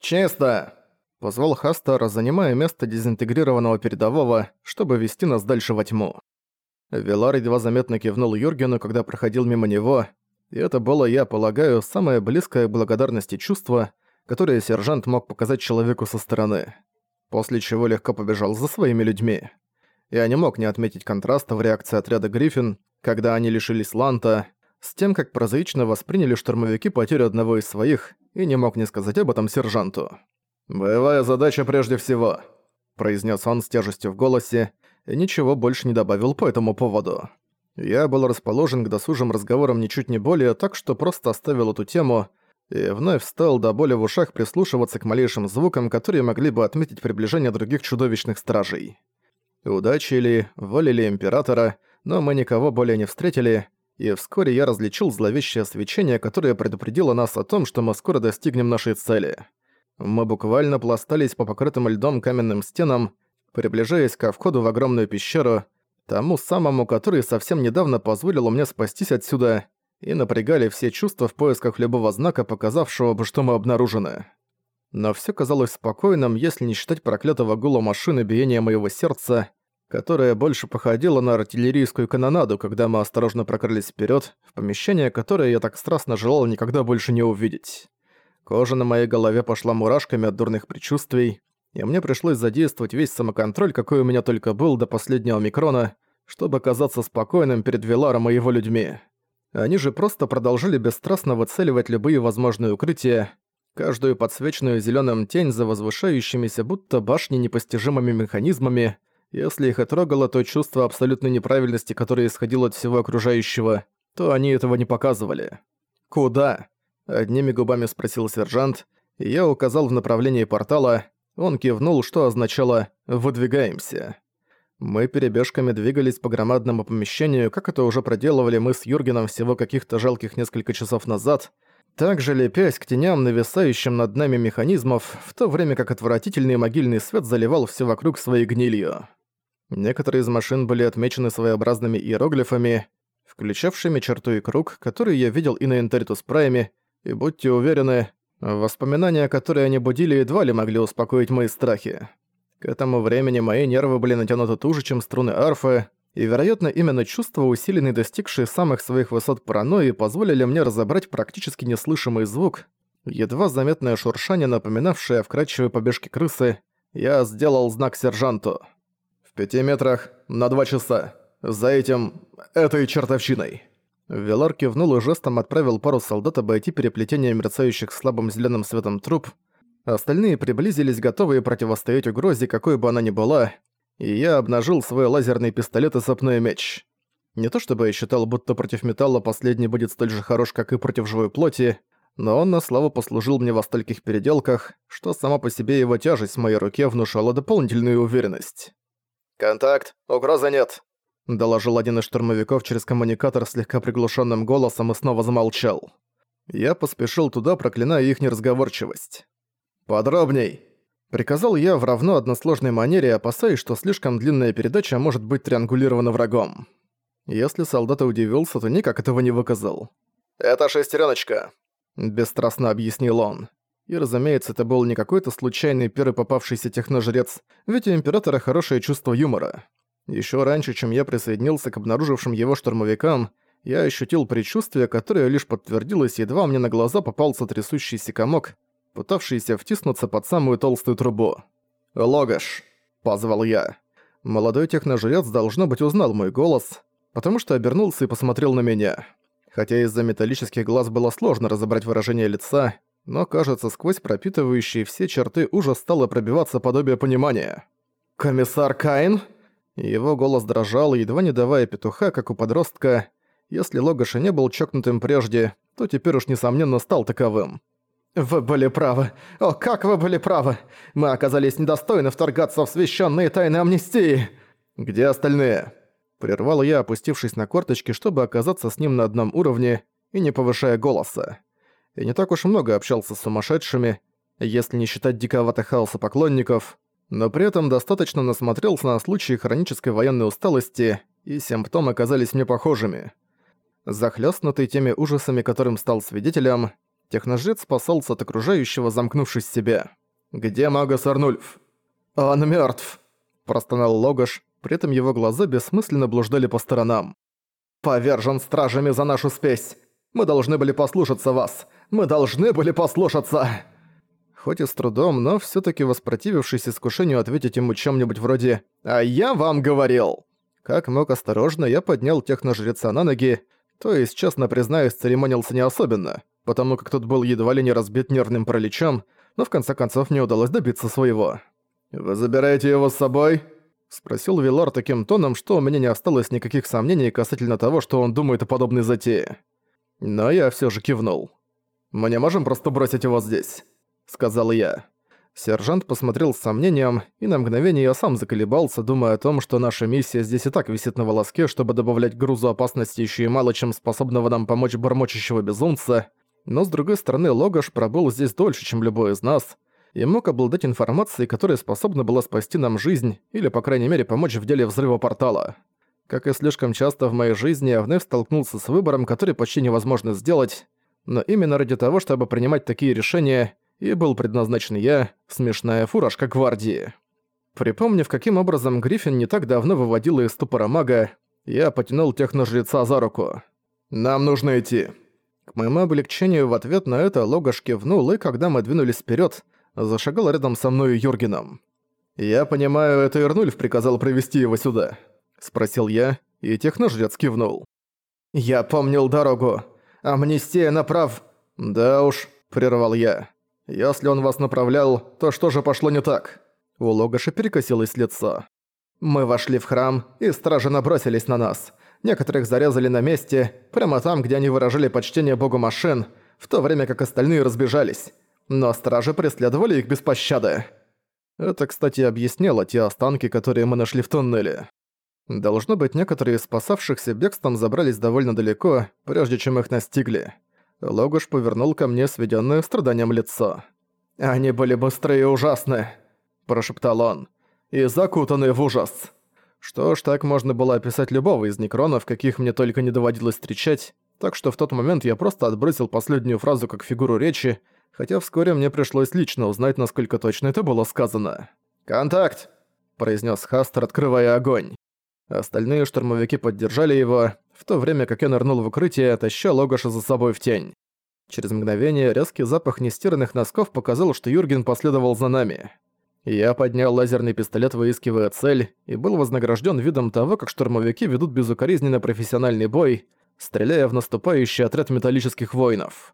«Чисто!» — позвал Хастер, занимая место дезинтегрированного передового, чтобы вести нас дальше во тьму. Вилар едва заметно кивнул Юргену, когда проходил мимо него, и это было, я полагаю, самое близкое к благодарности чувство, которое сержант мог показать человеку со стороны. После чего легко побежал за своими людьми. Я не мог не отметить контраста в реакции отряда «Гриффин», когда они лишились Ланта, с тем, как прозаично восприняли штурмовики потерю одного из своих, и не мог не сказать об этом сержанту. «Боевая задача прежде всего», — произнес он с тяжестью в голосе, и ничего больше не добавил по этому поводу. Я был расположен к досужим разговорам ничуть не более, так что просто оставил эту тему и вновь стал до боли в ушах прислушиваться к малейшим звукам, которые могли бы отметить приближение других чудовищных стражей. Удачи ли, воли ли Императора, но мы никого более не встретили, и вскоре я различил зловещее свечение, которое предупредило нас о том, что мы скоро достигнем нашей цели. Мы буквально пластались по покрытым льдом каменным стенам, приближаясь ко входу в огромную пещеру, тому самому, который совсем недавно позволил мне спастись отсюда, и напрягали все чувства в поисках любого знака, показавшего бы, что мы обнаружены. Но всё казалось спокойным, если не считать проклятого гула машины биения моего сердца, которое больше походило на артиллерийскую канонаду, когда мы осторожно прокрылись вперёд в помещение, которое я так страстно желал никогда больше не увидеть. Кожа на моей голове пошла мурашками от дурных предчувствий, и мне пришлось задействовать весь самоконтроль, какой у меня только был до последнего микрона, чтобы оказаться спокойным перед Виларом и его людьми. Они же просто продолжили бесстрастно выцеливать любые возможные укрытия, каждую подсвеченную зеленым тень за возвышающимися будто башни непостижимыми механизмами, если их и трогало то чувство абсолютной неправильности, которое исходило от всего окружающего, то они этого не показывали. «Куда?» – одними губами спросил сержант, и я указал в направлении портала, он кивнул, что означало «выдвигаемся». Мы перебежками двигались по громадному помещению, как это уже проделывали мы с Юргеном всего каких-то жалких несколько часов назад, также лепясь к теням, нависающим над нами механизмов, в то время как отвратительный могильный свет заливал все вокруг своей гнилью. Некоторые из машин были отмечены своеобразными иероглифами, включавшими черту и круг, которые я видел и на Интеритус Прайме, и будьте уверены, воспоминания, которые они будили, едва ли могли успокоить мои страхи. К этому времени мои нервы были натянуты туже, чем струны арфы, и, вероятно, именно чувства, усиленные достигшие самых своих высот паранойи, позволили мне разобрать практически неслышимый звук, едва заметное шуршание, напоминавшее о вкрадчивой побежке крысы, я сделал знак сержанту. «В пяти метрах, на два часа. За этим... этой чертовщиной». Велар кивнул и жестом отправил пару солдат обойти переплетение мерцающих слабым зеленым светом труб, Остальные приблизились, готовые противостоять угрозе, какой бы она ни была, и я обнажил свой лазерный пистолет и сопной меч. Не то чтобы я считал, будто против металла последний будет столь же хорош, как и против живой плоти, но он на славу послужил мне во стольких переделках, что сама по себе его тяжесть в моей руке внушала дополнительную уверенность. «Контакт, угрозы нет», — доложил один из штурмовиков через коммуникатор слегка приглушенным голосом и снова замолчал. Я поспешил туда, проклиная их неразговорчивость. «Подробней!» Приказал я в равно односложной манере, опасаясь, что слишком длинная передача может быть триангулирована врагом. Если солдат удивился, то никак этого не выказал. «Это шестереночка», — бесстрастно объяснил он. И, разумеется, это был не какой-то случайный первый попавшийся техножрец, ведь у Императора хорошее чувство юмора. Еще раньше, чем я присоединился к обнаружившим его штурмовикам, я ощутил предчувствие, которое лишь подтвердилось, едва мне на глаза попался трясущийся комок, пытавшийся втиснуться под самую толстую трубу. «Логаш», — позвал я. Молодой техножрец, должно быть, узнал мой голос, потому что обернулся и посмотрел на меня. Хотя из-за металлических глаз было сложно разобрать выражение лица, но, кажется, сквозь пропитывающие все черты ужас стало пробиваться подобие понимания. «Комиссар Каин?» Его голос дрожал, едва не давая петуха, как у подростка. Если Логаша не был чокнутым прежде, то теперь уж несомненно стал таковым. «Вы были правы. О, как вы были правы! Мы оказались недостойны вторгаться в священные тайны амнистии!» «Где остальные?» Прервал я, опустившись на корточки, чтобы оказаться с ним на одном уровне и не повышая голоса. И не так уж много общался с сумасшедшими, если не считать диковатых хаоса поклонников, но при этом достаточно насмотрелся на случаи хронической военной усталости, и симптомы оказались мне похожими. Захлёстнутый теми ужасами, которым стал свидетелем, Техножрец спасался от окружающего, замкнувшись в себе. «Где Магас Арнульф?» «Он мёртв», – простонал Логаш, при этом его глаза бессмысленно блуждали по сторонам. «Повержен стражами за нашу спесь! Мы должны были послушаться вас! Мы должны были послушаться!» Хоть и с трудом, но всё таки воспротивившись искушению ответить ему чем-нибудь вроде «А я вам говорил!» Как мог осторожно, я поднял техножреца на ноги, то есть, честно признаюсь, церемонился не особенно, потому как тот был едва ли не разбит нервным параличом, но в конце концов мне удалось добиться своего. «Вы забираете его с собой?» — спросил Вилар таким тоном, что у меня не осталось никаких сомнений касательно того, что он думает о подобной затее. Но я всё же кивнул. «Мы не можем просто бросить его здесь», — сказал я. Сержант посмотрел с сомнением, и на мгновение я сам заколебался, думая о том, что наша миссия здесь и так висит на волоске, чтобы добавлять грузу опасности еще и мало чем способного нам помочь бормочащего безумца. Но с другой стороны, Логаш пробыл здесь дольше, чем любой из нас, и мог обладать информацией, которая способна была спасти нам жизнь или, по крайней мере, помочь в деле взрыва портала. Как и слишком часто в моей жизни, я вновь столкнулся с выбором, который почти невозможно сделать, но именно ради того, чтобы принимать такие решения, и был предназначен я, смешная фуражка гвардии. Припомнив, каким образом Гриффин не так давно выводила из ступора мага, я потянул техножреца за руку. «Нам нужно идти». К моему облегчению в ответ на это Логаш кивнул, и когда мы двинулись вперед, зашагал рядом со мной Юргеном. «Я понимаю, это Ирнульф приказал привести его сюда», — спросил я, и техножрец кивнул. «Я помнил дорогу. Амнистия направ...» «Да уж», — прервал я. «Если он вас направлял, то что же пошло не так?» У Логаша перекосилось лицо. «Мы вошли в храм, и стражи набросились на нас. Некоторых зарезали на месте, прямо там, где они выражали почтение богу машин, в то время как остальные разбежались. Но стражи преследовали их без пощады». Это, кстати, объясняло те останки, которые мы нашли в туннеле. Должно быть, некоторые из спасавшихся бегством забрались довольно далеко, прежде чем их настигли. Логуш повернул ко мне сведённое страданием лицо. «Они были быстрые и ужасны», – прошептал он, – «и закутаны в ужас». Что ж, так можно было описать любого из некронов, каких мне только не доводилось встречать, так что в тот момент я просто отбросил последнюю фразу как фигуру речи, хотя вскоре мне пришлось лично узнать, насколько точно это было сказано. «Контакт!» – произнес Хастер, открывая огонь. Остальные штурмовики поддержали его, в то время как я нырнул в укрытие, таща Логаша за собой в тень. Через мгновение резкий запах нестиранных носков показал, что Юрген последовал за нами. Я поднял лазерный пистолет, выискивая цель, и был вознагражден видом того, как штурмовики ведут безукоризненно профессиональный бой, стреляя в наступающий отряд металлических воинов.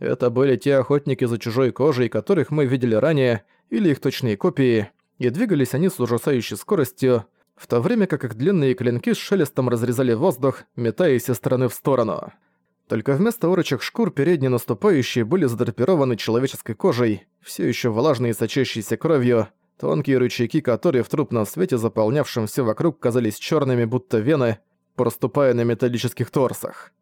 Это были те охотники за чужой кожей, которых мы видели ранее, или их точные копии, и двигались они с ужасающей скоростью, в то время как их длинные клинки с шелестом разрезали воздух, метаясь из стороны в сторону. Только вместо орочих шкур передние наступающие были задрапированы человеческой кожей, все еще влажные и сочащейся кровью, тонкие рычаги, которые в трупном свете, заполнявшем все вокруг, казались черными, будто вены, проступая на металлических торсах.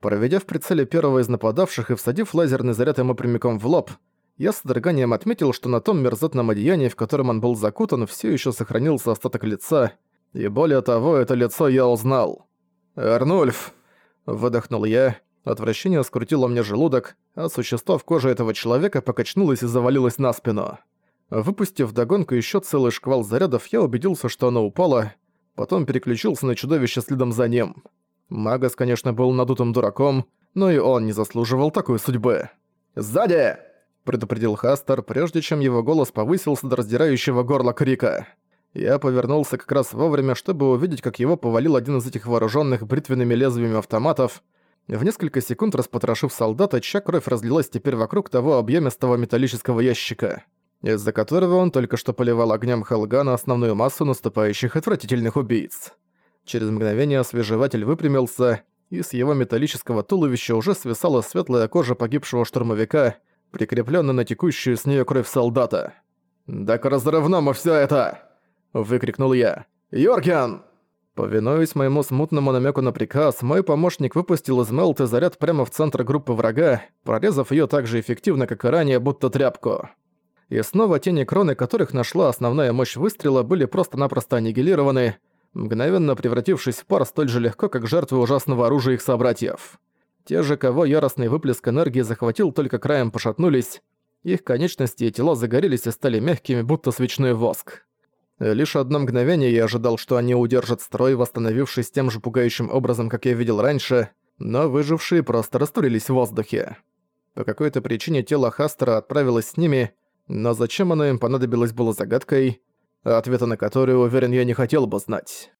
Проведя в прицеле первого из нападавших и всадив лазерный заряд ему прямиком в лоб, я с содроганием отметил, что на том мерзотном одеянии, в котором он был закутан, все еще сохранился остаток лица, и более того, это лицо я узнал. «Арнульф!» – выдохнул я, отвращение скрутило мне желудок, а существо в коже этого человека покачнулось и завалилось на спину. Выпустив догонку еще целый шквал зарядов, я убедился, что оно упало, потом переключился на чудовище следом за ним. Магас, конечно, был надутым дураком, но и он не заслуживал такой судьбы. «Сзади!» Предупредил Хастер, прежде чем его голос повысился до раздирающего горла крика. Я повернулся как раз вовремя, чтобы увидеть, как его повалил один из этих вооруженных бритвенными лезвиями автоматов. В несколько секунд распотрошив солдата, чья кровь разлилась теперь вокруг того объемистого металлического ящика, из-за которого он только что поливал огнем Хелгана основную массу наступающих отвратительных убийц. Через мгновение освежеватель выпрямился, и с его металлического туловища уже свисала светлая кожа погибшего штурмовика — прикреплённый на текущую с неё кровь солдата. «Так разрывному всё это!» – выкрикнул я. «Йорген!» Повинуясь моему смутному намеку на приказ, мой помощник выпустил из Мелты заряд прямо в центр группы врага, прорезав её так же эффективно, как и ранее, будто тряпку. И снова тени кроны, которых нашла основная мощь выстрела, были просто-напросто аннигилированы, мгновенно превратившись в пар столь же легко, как жертвы ужасного оружия их собратьев. Те же, кого яростный выплеск энергии захватил, только краем пошатнулись, их конечности и тела загорелись и стали мягкими, будто свечной воск. Лишь одно мгновение я ожидал, что они удержат строй, восстановившись тем же пугающим образом, как я видел раньше, но выжившие просто растворились в воздухе. По какой-то причине тело Хастера отправилось с ними, но зачем оно им понадобилось было загадкой, ответа на которую, уверен, я не хотел бы знать.